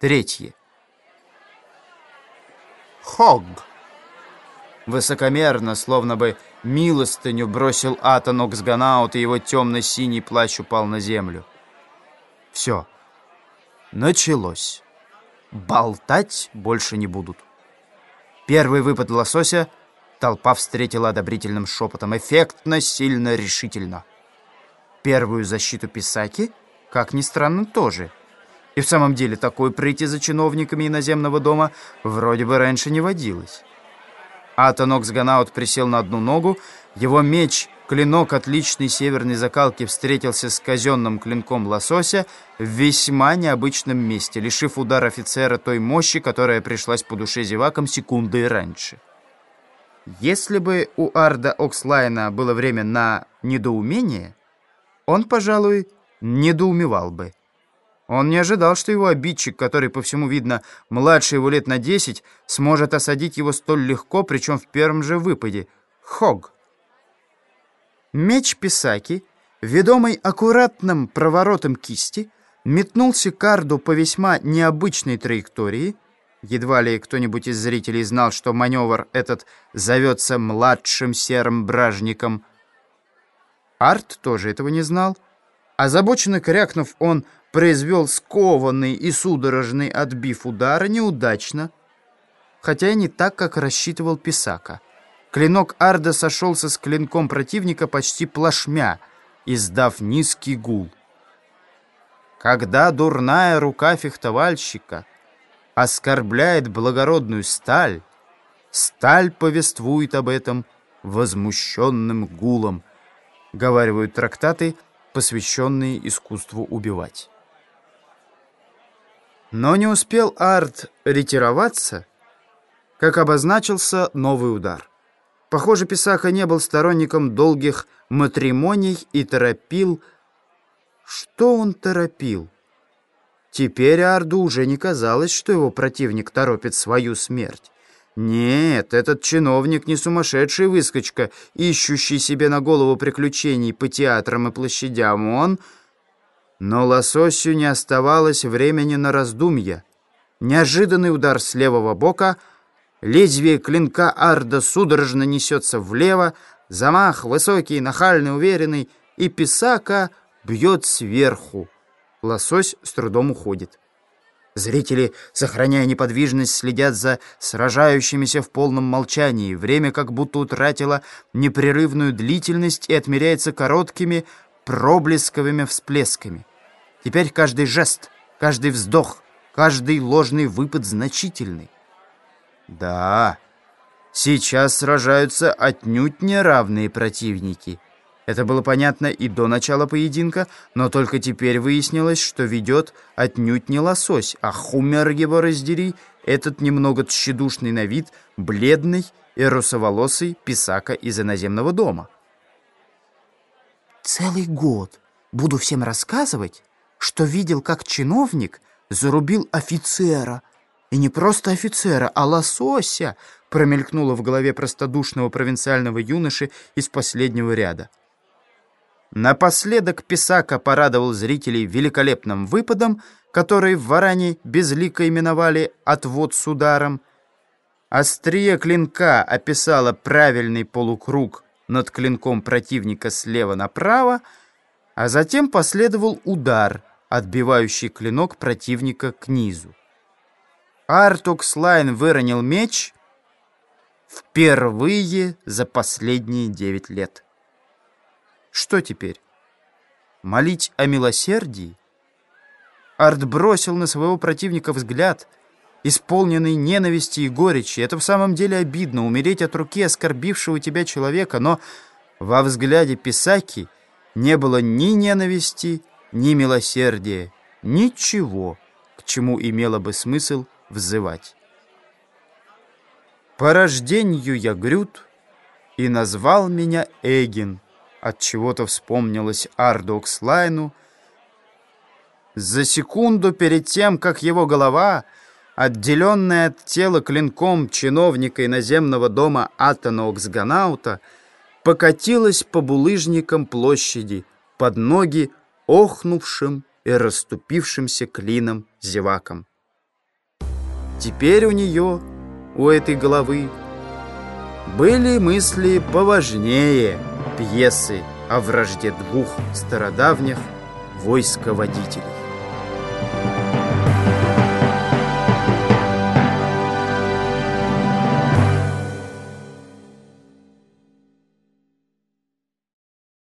Третье. Хог. Высокомерно, словно бы милостыню, бросил Атон Оксганаут, и его темно-синий плащ упал на землю. Все. Началось. Болтать больше не будут. Первый выпад лосося толпа встретила одобрительным шепотом. Эффектно, сильно, решительно. Первую защиту Писаки, как ни странно, тоже. И в самом деле такой прыти за чиновниками иноземного дома вроде бы раньше не водилось. Атонокс Ганаут присел на одну ногу, его меч, клинок отличной северной закалки, встретился с казенным клинком лосося в весьма необычном месте, лишив удар офицера той мощи, которая пришлась по душе зевакам секундой раньше. Если бы у Арда Окслайна было время на недоумение, он, пожалуй, недоумевал бы. Он не ожидал, что его обидчик, который, по всему видно, младше его лет на десять, сможет осадить его столь легко, причем в первом же выпаде. Хог. Меч Писаки, ведомый аккуратным проворотом кисти, метнулся к Арду по весьма необычной траектории. Едва ли кто-нибудь из зрителей знал, что маневр этот зовется младшим серым бражником. Арт тоже этого не знал. Озабоченно крякнув, он произвел скованный и судорожный отбив удара неудачно, хотя и не так, как рассчитывал Писака. Клинок Арда сошелся с клинком противника почти плашмя, издав низкий гул. Когда дурная рука фехтовальщика оскорбляет благородную сталь, сталь повествует об этом возмущенным гулом, говаривают трактаты, посвященные искусству убивать. Но не успел Арт ретироваться, как обозначился новый удар. Похоже, Писаха не был сторонником долгих матримоний и торопил... Что он торопил? Теперь Арду уже не казалось, что его противник торопит свою смерть. Нет, этот чиновник не сумасшедший выскочка, ищущий себе на голову приключений по театрам и площадям. Он но лососю не оставалось времени на раздумья. Неожиданный удар с левого бока, лезвие клинка Арда судорожно несется влево, замах высокий, нахальный, уверенный, и Писака бьет сверху. Лосось с трудом уходит. Зрители, сохраняя неподвижность, следят за сражающимися в полном молчании. Время как будто утратило непрерывную длительность и отмеряется короткими проблесковыми всплесками. Теперь каждый жест, каждый вздох, каждый ложный выпад значительный. Да, сейчас сражаются отнюдь неравные противники. Это было понятно и до начала поединка, но только теперь выяснилось, что ведет отнюдь не лосось, а хумер его раздери, этот немного тщедушный на вид, бледный и русоволосый писака из иноземного дома. «Целый год буду всем рассказывать, что видел, как чиновник зарубил офицера. И не просто офицера, а лосося, промелькнуло в голове простодушного провинциального юноши из последнего ряда. Напоследок Писака порадовал зрителей великолепным выпадом, который в Варане безлико именовали «отвод с ударом». Острие клинка описало правильный полукруг над клинком противника слева направо, а затем последовал удар — отбивающий клинок противника книзу. Артукс Лайн выронил меч впервые за последние девять лет. Что теперь? Молить о милосердии? Арт бросил на своего противника взгляд, исполненный ненависти и горечи. Это в самом деле обидно, умереть от руки оскорбившего тебя человека, но во взгляде Писаки не было ни ненависти, ни милосердия, ничего, к чему имело бы смысл взывать. По рождению я Грют, и назвал меня Эгин. От чего-то вспомнилось Ардокслайну. За секунду перед тем, как его голова, отделенная от тела клинком чиновника иноземного дома Атана Оксганаута, покатилась по булыжникам площади под ноги охнувшим и расступившимся клином зеваком. Теперь у нее, у этой головы, были мысли поважнее пьесы о вражде двух стародавних войсководителей.